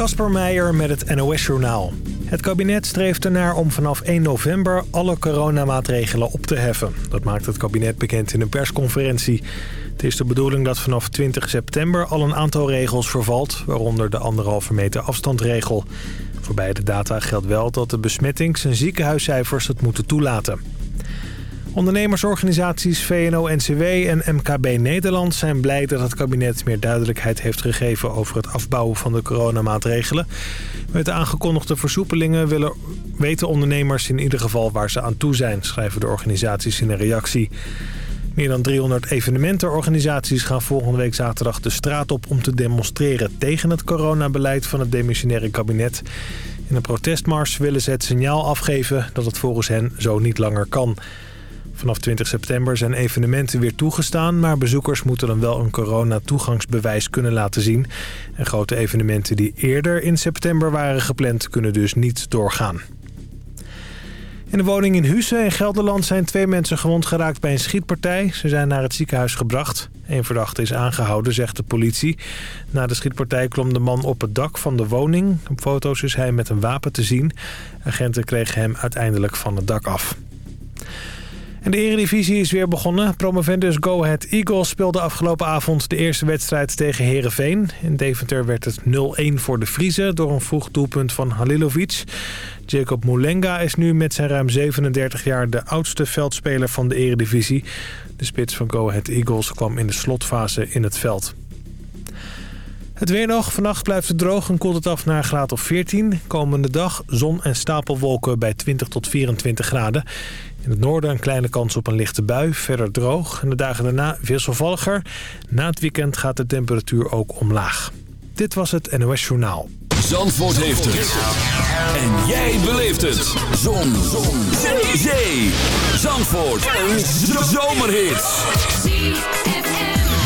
Kasper Meijer met het NOS-journaal. Het kabinet streeft ernaar om vanaf 1 november alle coronamaatregelen op te heffen. Dat maakt het kabinet bekend in een persconferentie. Het is de bedoeling dat vanaf 20 september al een aantal regels vervalt... waaronder de anderhalve meter afstandregel. Voor beide data geldt wel dat de besmettings- en ziekenhuiscijfers het moeten toelaten. Ondernemersorganisaties VNO-NCW en MKB Nederland zijn blij dat het kabinet meer duidelijkheid heeft gegeven over het afbouwen van de coronamaatregelen. Met de aangekondigde versoepelingen willen, weten ondernemers in ieder geval waar ze aan toe zijn, schrijven de organisaties in een reactie. Meer dan 300 evenementenorganisaties gaan volgende week zaterdag de straat op om te demonstreren tegen het coronabeleid van het demissionaire kabinet. In een protestmars willen ze het signaal afgeven dat het volgens hen zo niet langer kan. Vanaf 20 september zijn evenementen weer toegestaan... maar bezoekers moeten dan wel een corona-toegangsbewijs kunnen laten zien. En grote evenementen die eerder in september waren gepland... kunnen dus niet doorgaan. In de woning in Husse in Gelderland zijn twee mensen gewond geraakt bij een schietpartij. Ze zijn naar het ziekenhuis gebracht. Een verdachte is aangehouden, zegt de politie. Na de schietpartij klom de man op het dak van de woning. Op foto's is hij met een wapen te zien. Agenten kregen hem uiteindelijk van het dak af. En de Eredivisie is weer begonnen. Promovendus Go Ahead Eagles speelde afgelopen avond de eerste wedstrijd tegen Herenveen. In Deventer werd het 0-1 voor de Friese door een vroeg doelpunt van Halilovic. Jacob Moulenga is nu met zijn ruim 37 jaar de oudste veldspeler van de Eredivisie. De spits van Go Ahead Eagles kwam in de slotfase in het veld. Het weer nog. Vannacht blijft het droog en koelt het af naar graad of 14. Komende dag zon en stapelwolken bij 20 tot 24 graden. In het noorden een kleine kans op een lichte bui, verder droog. En de dagen daarna wisselvalliger. Na het weekend gaat de temperatuur ook omlaag. Dit was het NOS Journaal. Zandvoort heeft het. En jij beleeft het. Zon. Zon. Zee. Zee. Zandvoort. Een zomerhit.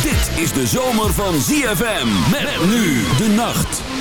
Dit is de zomer van ZFM. Met nu de nacht.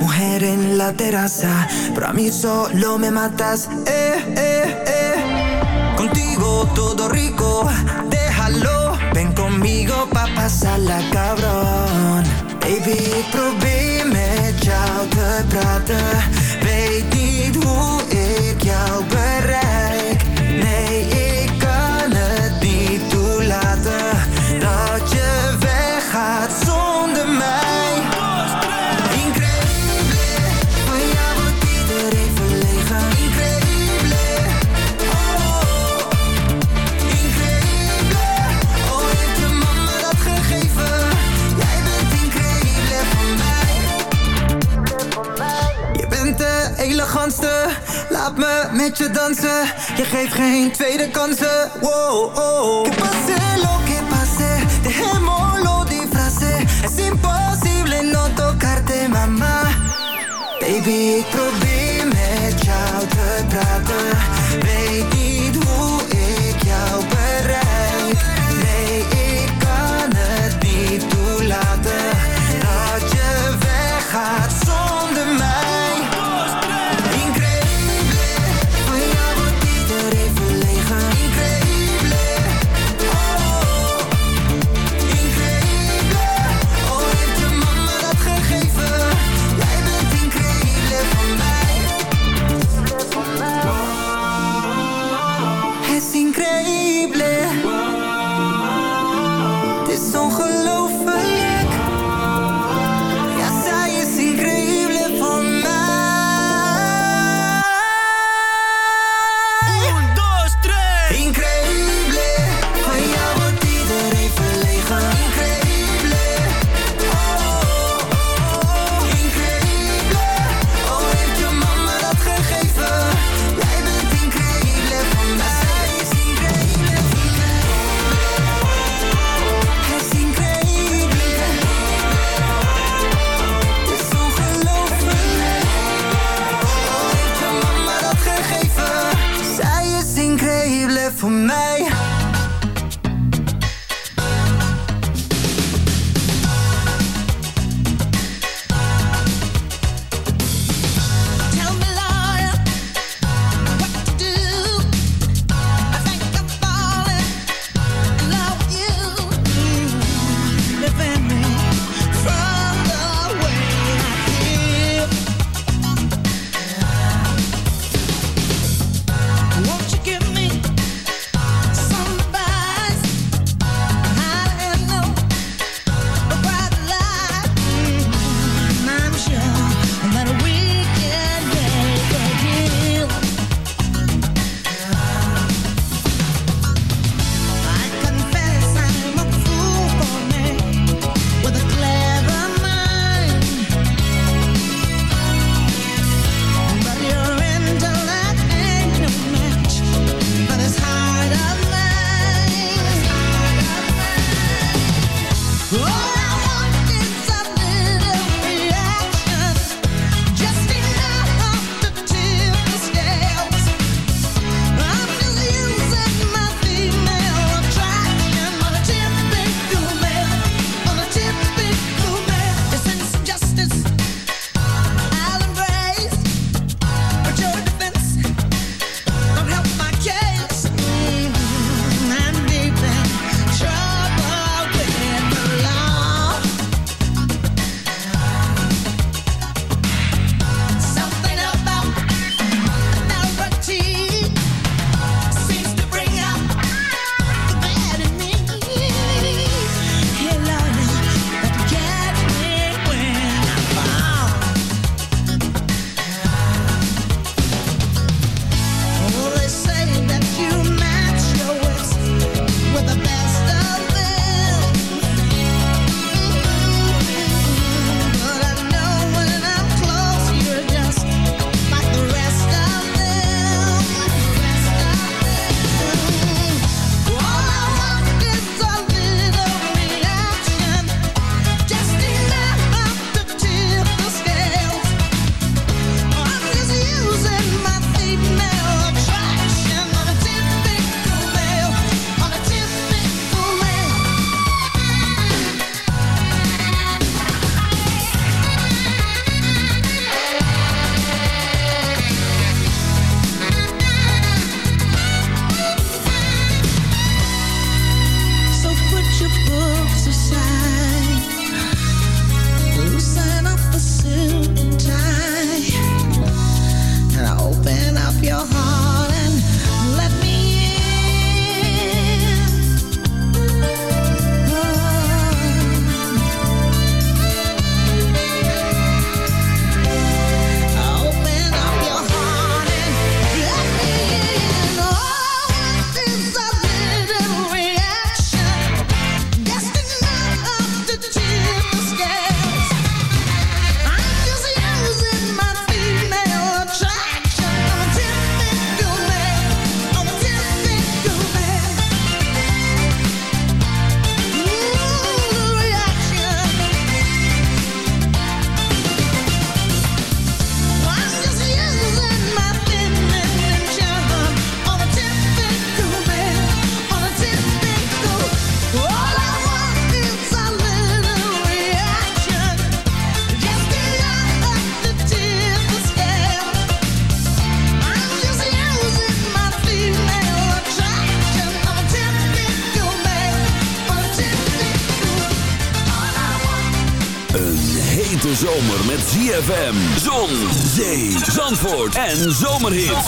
Mujer en la terraza, pero a mí solo me matas, eh, eh, eh. Contigo todo rico, déjalo, ven conmigo pa' pasarla cabrón. Baby, probeer met jou te praten, weet niet hoe ik je geeft geen tweede kansen. Wow, oh. Que pase lo que pase. Dejémoslo disfrace. Es imposible no tocarte, mama. Baby, ik en zomerhits.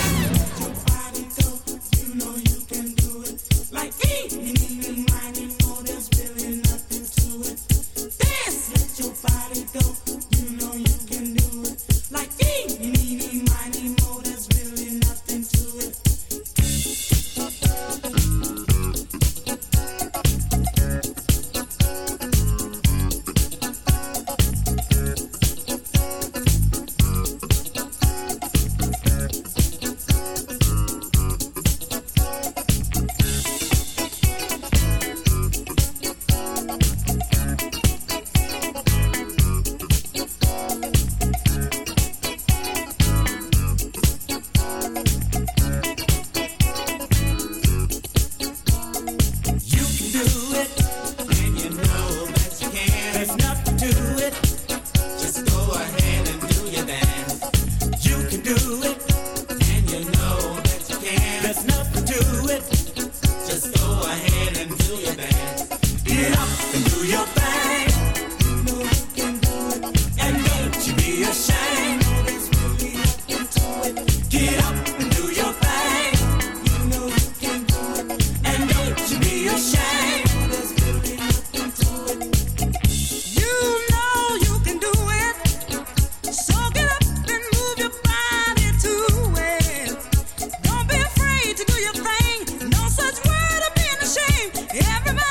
Everybody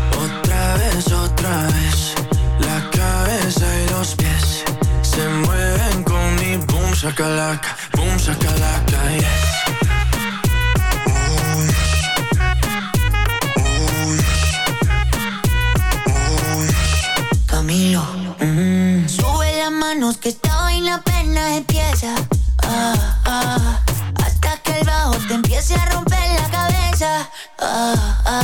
Otra vez, otra vez La cabeza y los pies Se mueven con mi boom, shakalaka Boom, shakalaka, yes Camilo. Mm. Sube las manos que esta vaina apenas empieza. Ah, ah, hasta que el bajo te empiece a romper la cabeza. Ah, ah,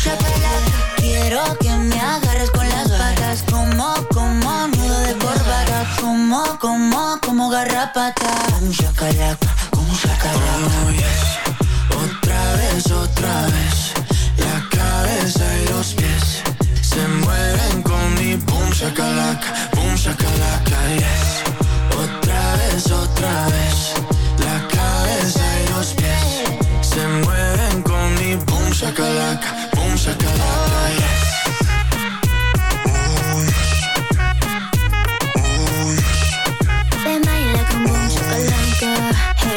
shakalaka. Quiero que me agarres con las patas. Como, como nudo de corbata. Como, como, como garrapata. Boom shakalaka.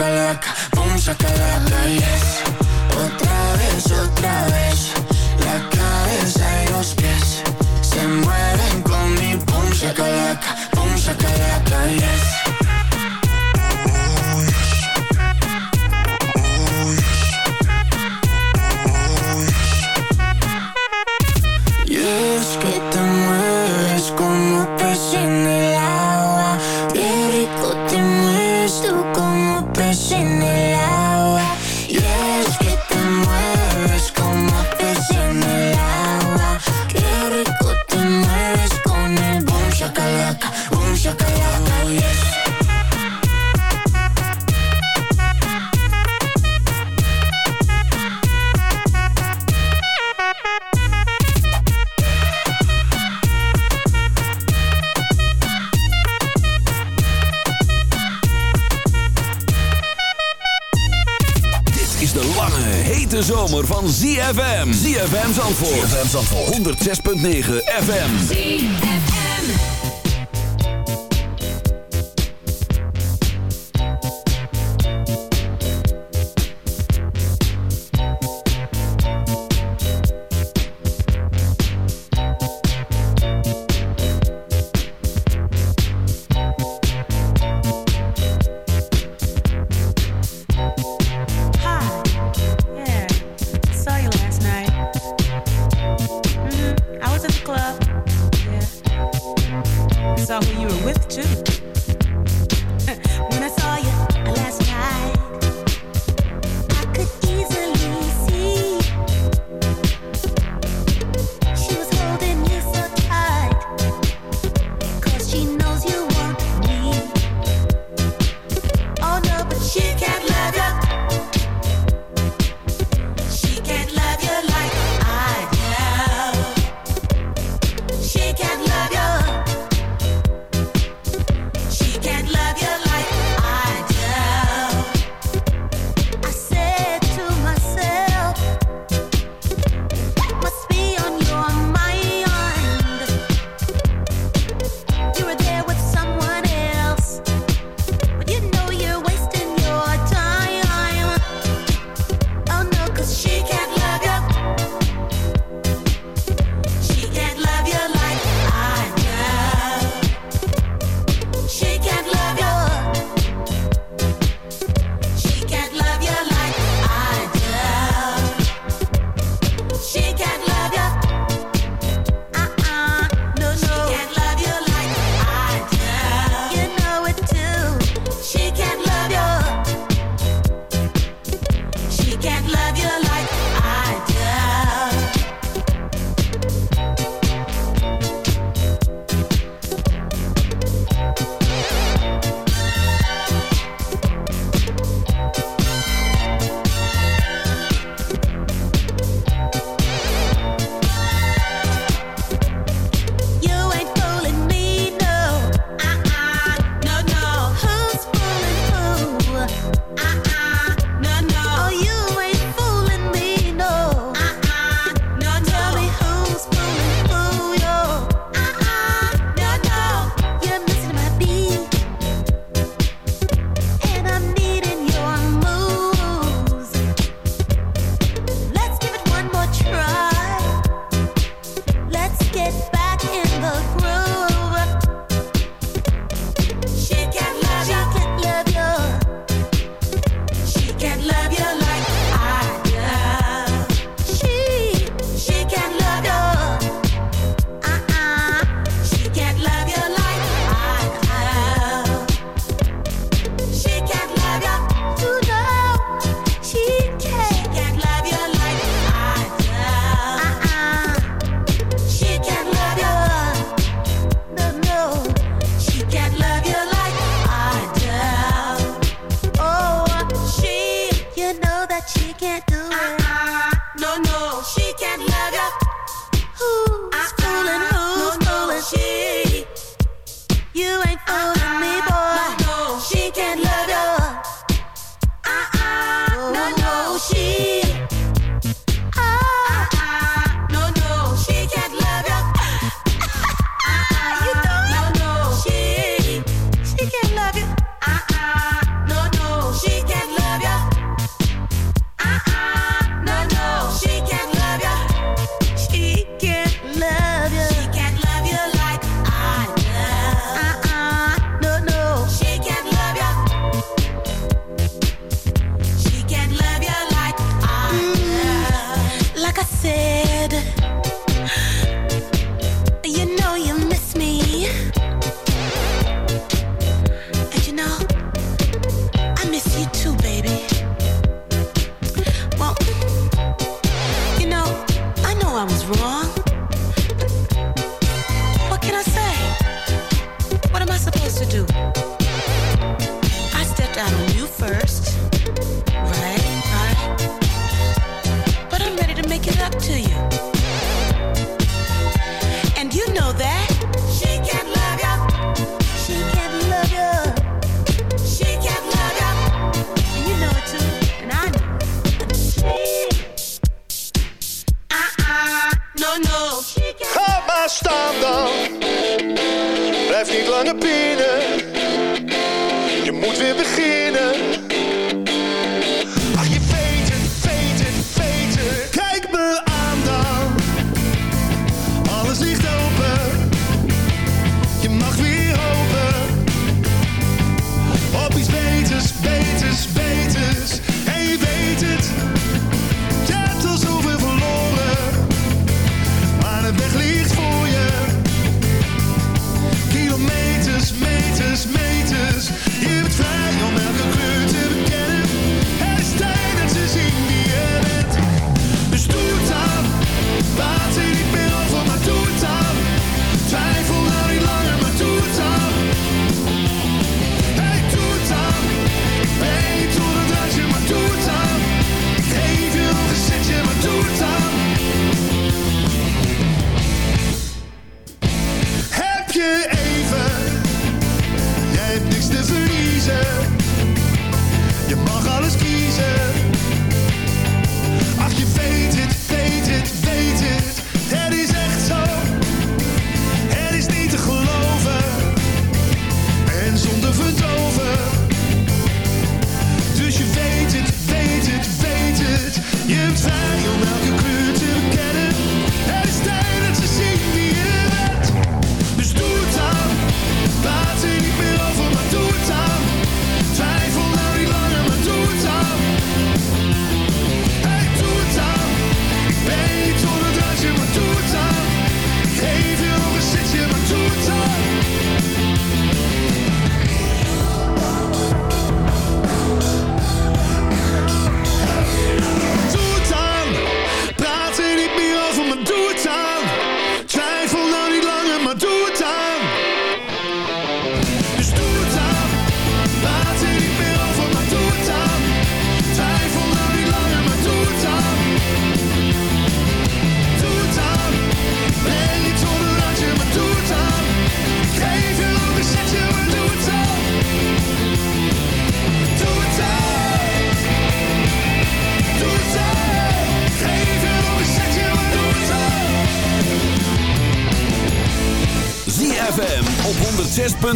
shakalaka Boom shakalaka, yes. Otra vez, otra vez 106.9 FM.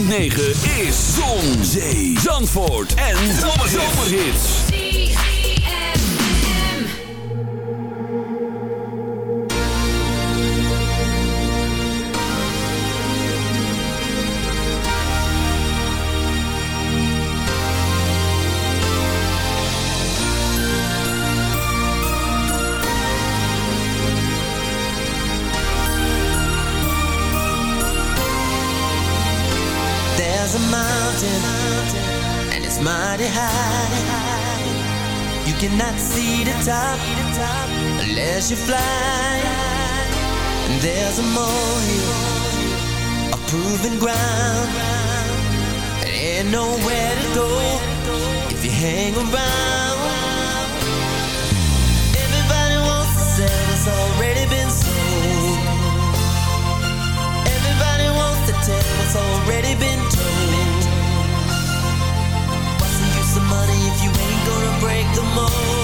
negen. top unless you fly. And there's a molehill, a proven ground. Ain't nowhere to go if you hang around. Everybody wants to sell, it's already been sold. Everybody wants to tell, it's already been told. What's the use of money if you ain't gonna break the mold?